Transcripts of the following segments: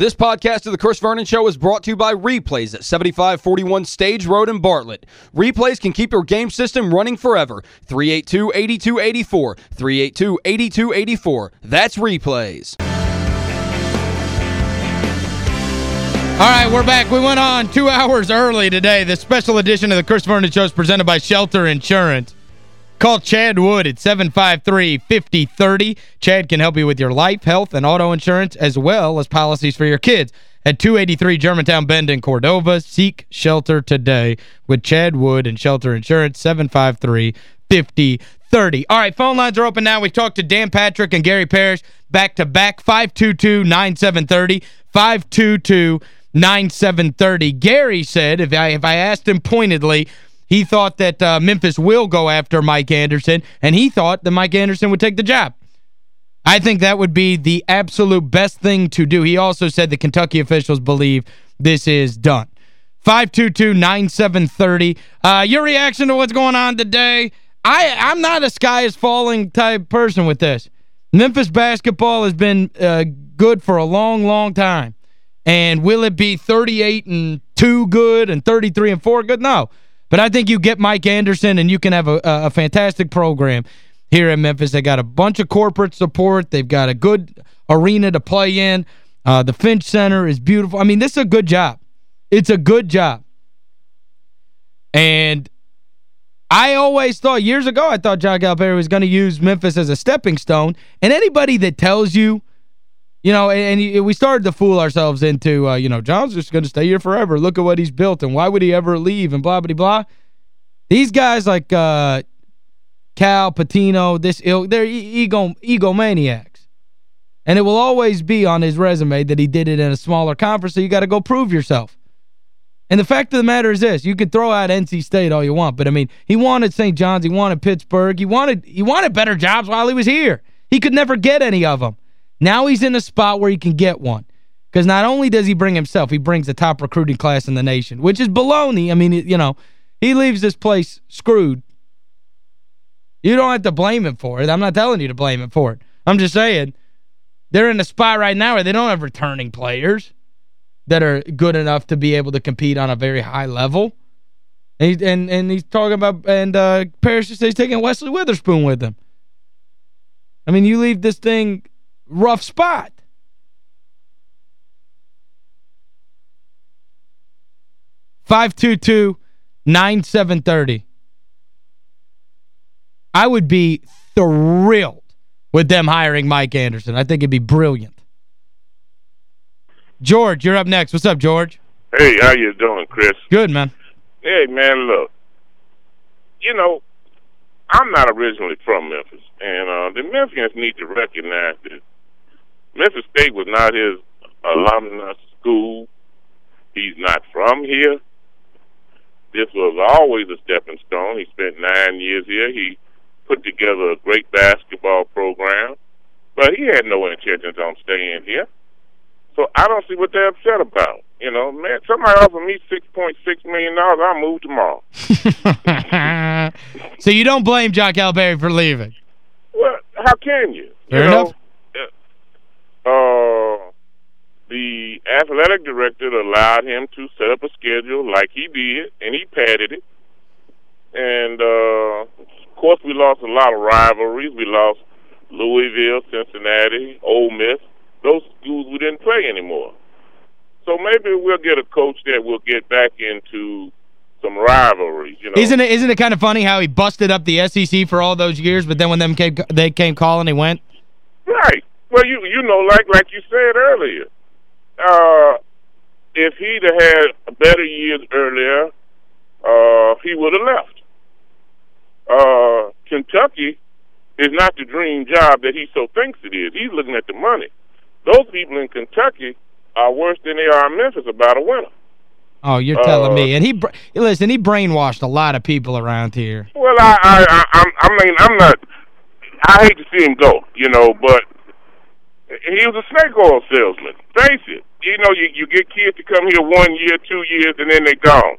This podcast of the Chris Vernon Show is brought to you by Replays at 7541 Stage Road in Bartlett. Replays can keep your game system running forever. 382-8284. 382-8284. That's Replays. All right, we're back. We went on two hours early today. The special edition of the Chris Vernon Show is presented by Shelter Insurance. Call Chad Wood at 753-5030. Chad can help you with your life, health, and auto insurance, as well as policies for your kids. At 283 Germantown Bend in Cordova, seek shelter today with Chad Wood and Shelter Insurance, 753-5030. All right, phone lines are open now. We've talked to Dan Patrick and Gary Parrish back-to-back, 522-9730, 522-9730. Gary said, if I, if I asked him pointedly, he thought that uh, Memphis will go after Mike Anderson, and he thought that Mike Anderson would take the job. I think that would be the absolute best thing to do. He also said the Kentucky officials believe this is done. 522-9730. Uh, your reaction to what's going on today? I, I'm not a sky is falling type person with this. Memphis basketball has been uh, good for a long, long time. And will it be 38 and 2 good and 33 and 4 good? No. But I think you get Mike Anderson and you can have a, a fantastic program here in Memphis. They got a bunch of corporate support. They've got a good arena to play in. Uh, the Finch Center is beautiful. I mean, this is a good job. It's a good job. And I always thought, years ago, I thought John Calipari was going to use Memphis as a stepping stone. And anybody that tells you you know, and, and, we started to fool ourselves into, uh, you know, John's just going to stay here forever. Look at what he's built, and why would he ever leave, and blah, blah, blah. These guys like uh, Cal, Pitino, this ilk, they're ego egomaniacs. And it will always be on his resume that he did it in a smaller conference, so you got to go prove yourself. And the fact of the matter is this, you can throw out NC State all you want, but I mean, he wanted St. John's, he wanted Pittsburgh, he wanted he wanted better jobs while he was here. He could never get any of them. Now he's in a spot where he can get one. Because not only does he bring himself, he brings the top recruiting class in the nation, which is baloney. I mean, you know, he leaves this place screwed. You don't have to blame him for it. I'm not telling you to blame him for it. I'm just saying they're in a spot right now where they don't have returning players that are good enough to be able to compete on a very high level. And, he, and, and he's talking about, and uh, Parrish says he's taking Wesley Witherspoon with him. I mean, you leave this thing rough spot. Five two two nine seven thirty. I would be thrilled with them hiring Mike Anderson. I think it'd be brilliant. George, you're up next. What's up, George? Hey, how you doing, Chris? Good, man. Hey, man, look. You know, I'm not originally from Memphis, and uh, the Memphians need to recognize that Memphis State was not his alumnus school. He's not from here. This was always a stepping stone. He spent nine years here. He put together a great basketball program, but he had no intentions on staying here. So I don't see what they're upset about. You know, man, somebody offer me $6.6 million, dollars, I'll move tomorrow. so you don't blame John Calipari for leaving? Well, how can you? Fair you enough. Uh, the athletic director allowed him to set up a schedule like he did, and he padded it. And uh, of course, we lost a lot of rivalries. We lost Louisville, Cincinnati, Ole Miss. Those schools we didn't play anymore. So maybe we'll get a coach that will get back into some rivalries, you know. Isn't it isn't it kind of funny how he busted up the SEC for all those years, but then when them came they came calling, he went? Right. Well, you you know, like like you said earlier, uh, if he'd have had a better years earlier, uh, he would have left. Uh, Kentucky is not the dream job that he so thinks it is. He's looking at the money. Those people in Kentucky are worse than they are in Memphis about a winner. Oh, you're telling uh, me. And he listen, he brainwashed a lot of people around here. Well, I I I, I mean, I'm not I hate to see him go, you know, but he was a snake oil salesman. Face it. You know, you, you get kids to come here one year, two years, and then they gone.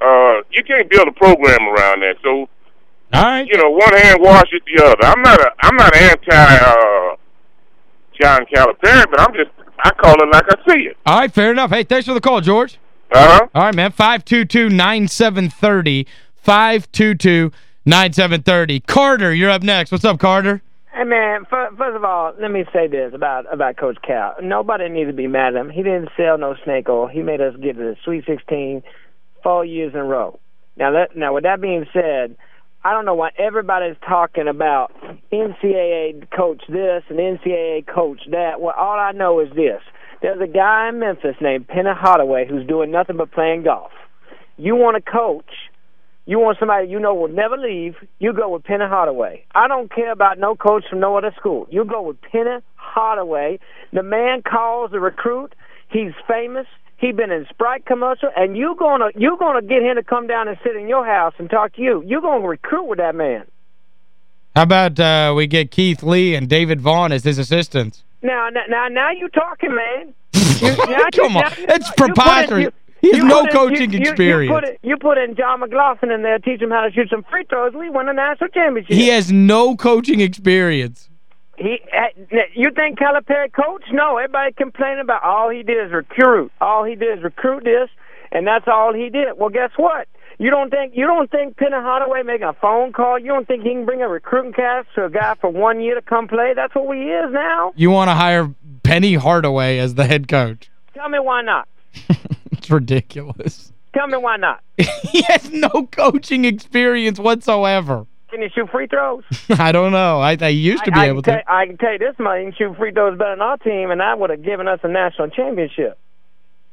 Uh, you can't build a program around that. So, all right. you know, one hand washes the other. I'm not a I'm not anti uh, John Calipari, but I'm just I call it like I see it. All right, fair enough. Hey, thanks for the call, George. Uh-huh. All right, man. 522-9730. 522-9730. Carter, you're up next. What's up, Carter? Hey man, first of all, let me say this about about Coach Cal. Nobody needs to be mad at him. He didn't sell no snake oil. He made us get to the Sweet 16 four years in a row. Now, that, now with that being said, I don't know why everybody's talking about NCAA coach this and NCAA coach that. Well, all I know is this: there's a guy in Memphis named Penny Hardaway who's doing nothing but playing golf. You want a coach you want somebody you know will never leave, you go with Penny Hardaway. I don't care about no coach from no other school. You go with Penny Hardaway. The man calls the recruit. He's famous. He been in Sprite commercial, and you gonna you gonna get him to come down and sit in your house and talk to you. You're gonna recruit with that man. How about uh, we get Keith Lee and David Vaughn as his assistants? Now, now, now you talking, man. You, now Come on. It's preposterous. He has no coaching you, experience. You put, it, you put in John McLaughlin in there, teach him how to shoot some free throws. We win a national championship. He has no coaching experience. He, eh, you think Calipari coach? No, everybody complaining about all he did is recruit. All he did is recruit this, and that's all he did. Well, guess what? You don't think you don't think Penny Hardaway making a phone call? You don't think he can bring a recruiting cast to a guy for one year to come play? That's what he is now. You want to hire Penny Hardaway as the head coach? Tell me why not. it's ridiculous. Tell me why not. he has no coaching experience whatsoever. Can he shoot free throws? I don't know. I, I used to be I, able to. I can tell you this much. He can shoot free throws better than our team, and that would have given us a national championship.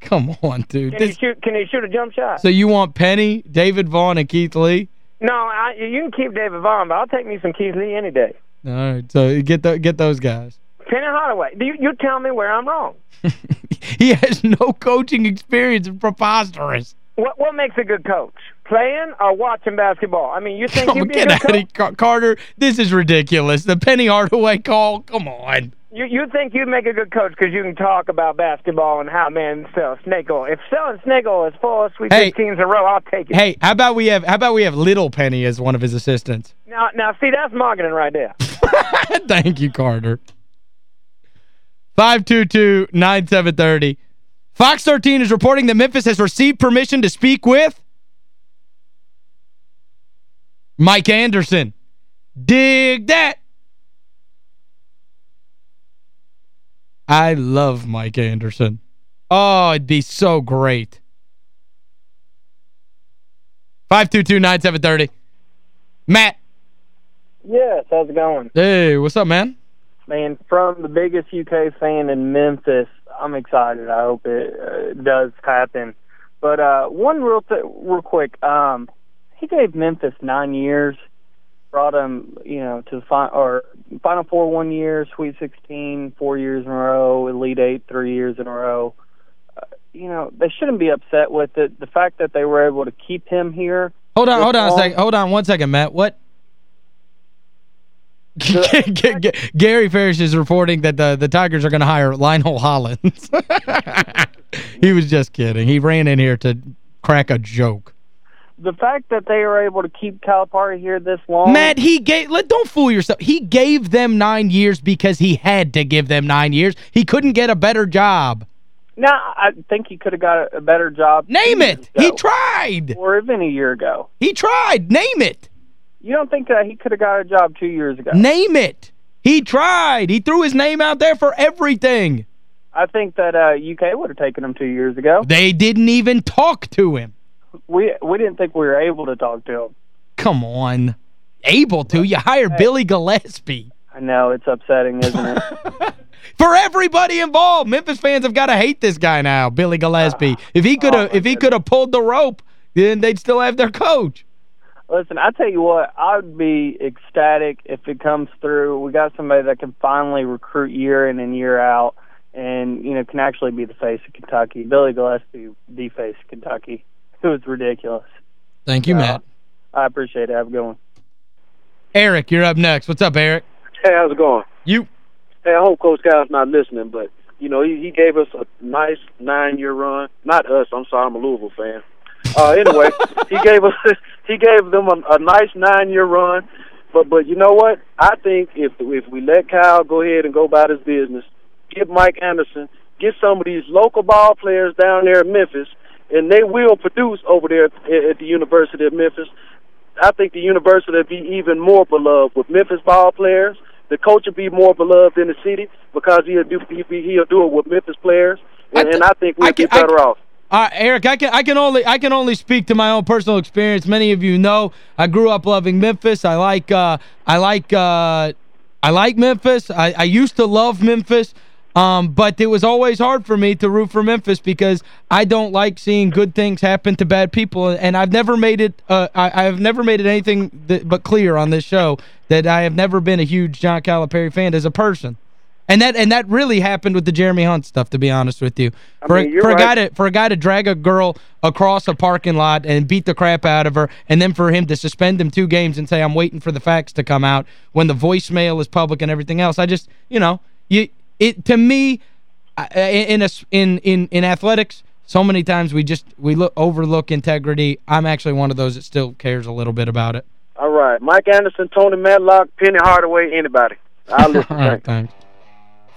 Come on, dude. Can, this... he, shoot, can he shoot a jump shot? So you want Penny, David Vaughn, and Keith Lee? No, I, you can keep David Vaughn, but I'll take me some Keith Lee any day. All right, so get the, get those guys. Penny Hardaway, you, you tell me where I'm wrong. he has no coaching experience. It's preposterous. What what makes a good coach? Playing or watching basketball? I mean, you think you get out of here, Carter. This is ridiculous. The Penny Hardaway call. Come on. You you think you'd make a good coach because you can talk about basketball and how men sell snake oil. If selling snake oil is four Sweet hey, 16s in a row, I'll take it. Hey, how about we have how about we have Little Penny as one of his assistants? Now now see that's marketing right there. Thank you, Carter. 522-9730. Fox 13 is reporting that Memphis has received permission to speak with Mike Anderson. Dig that. I love Mike Anderson. Oh, it'd be so great. 522-9730. Matt. Yes, how's it going? Hey, what's up, man? Man, from the biggest UK fan in Memphis, I'm excited. I hope it uh, does happen. But uh, one real th- real quick, um, he gave Memphis nine years, brought him, you know, to the final or Final Four one year, Sweet 16 four years in a row, Elite Eight three years in a row. Uh, you know, they shouldn't be upset with it. The fact that they were able to keep him here. Hold on, hold on long, a second. Hold on one second, Matt. What Gary Parrish is reporting that the the Tigers are going to hire Lionel Hollins. he was just kidding. He ran in here to crack a joke. The fact that they were able to keep Calipari here this long... Matt, he gave... Let, don't fool yourself. He gave them nine years because he had to give them nine years. He couldn't get a better job. No, I think he could have got a better job. Name it. He tried. Or even a year ago. He tried. Name it. You don't think that he could have got a job two years ago? Name it. He tried. He threw his name out there for everything. I think that uh, UK would have taken him two years ago. They didn't even talk to him. We we didn't think we were able to talk to him. Come on. Able to? You hired hey. Billy Gillispie. I know. It's upsetting, isn't it? for everybody involved. Memphis fans have got to hate this guy now, Billy Gillispie. Uh, if he could have oh if he could have pulled the rope, then they'd still have their coach. Listen, I tell you what, I would be ecstatic if it comes through. We got somebody that can finally recruit year in and year out and, you know, can actually be the face of Kentucky. Billy Gillispie, the face of Kentucky. It was ridiculous. Thank you, uh, Matt. I appreciate it. Have a good one. Eric, you're up next. What's up, Eric? Hey, how's it going? You. Hey, I hope Coach Cal's not listening, but, you know, he, he gave us a nice nine-year run. Not us. I'm sorry. I'm a Louisville fan. Uh, anyway, he gave us he gave them a, a nice nine year run. But but you know what? I think if if we let Cal go ahead and go about his business, give Mike Anderson get some of these local ball players down there in Memphis, and they will produce over there at, at the University of Memphis. I think the university will be even more beloved with Memphis ball players. The coach will be more beloved in the city because he'll do he'll do it with Memphis players, and I, and I think we'll I be better I, off. Uh, Eric, I can I can only I can only speak to my own personal experience. Many of you know I grew up loving Memphis. I like uh, I like uh, I like Memphis. I, I used to love Memphis. Um, but it was always hard for me to root for Memphis because I don't like seeing good things happen to bad people. And I've never made it uh, I, have never made it anything that, but clear on this show that I have never been a huge John Calipari fan as a person. And that and that really happened with the Jeremy Hunt stuff, to be honest with you. For, mean, for right. a guy to for a guy to drag a girl across a parking lot and beat the crap out of her, and then for him to suspend him two games and say, I'm waiting for the facts to come out when the voicemail is public and everything else. I just, you know, you it to me in a, in in in athletics so many times we just we look overlook integrity i'm actually one of those that still cares a little bit about it all right mike anderson tony madlock penny hardaway anybody i'll listen all right, thanks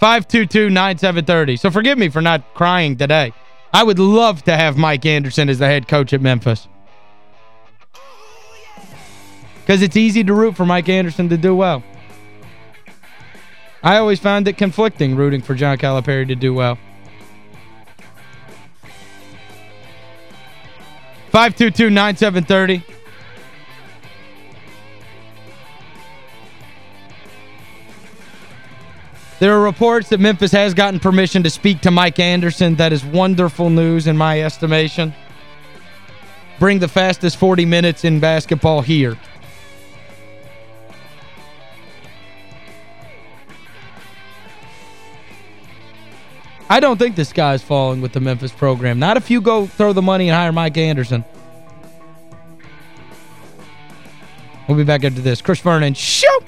522-9730 so forgive me for not crying today i would love to have mike anderson as the head coach at memphis because it's easy to root for mike anderson to do well I always found it conflicting rooting for John Calipari to do well. 522-9730. There are reports that Memphis has gotten permission to speak to Mike Anderson. That is wonderful news in my estimation. Bring the fastest 40 minutes in basketball here. I don't think the sky's falling with the Memphis program. Not if you go throw the money and hire Mike Anderson. We'll be back after this. Chris Vernon, shoot!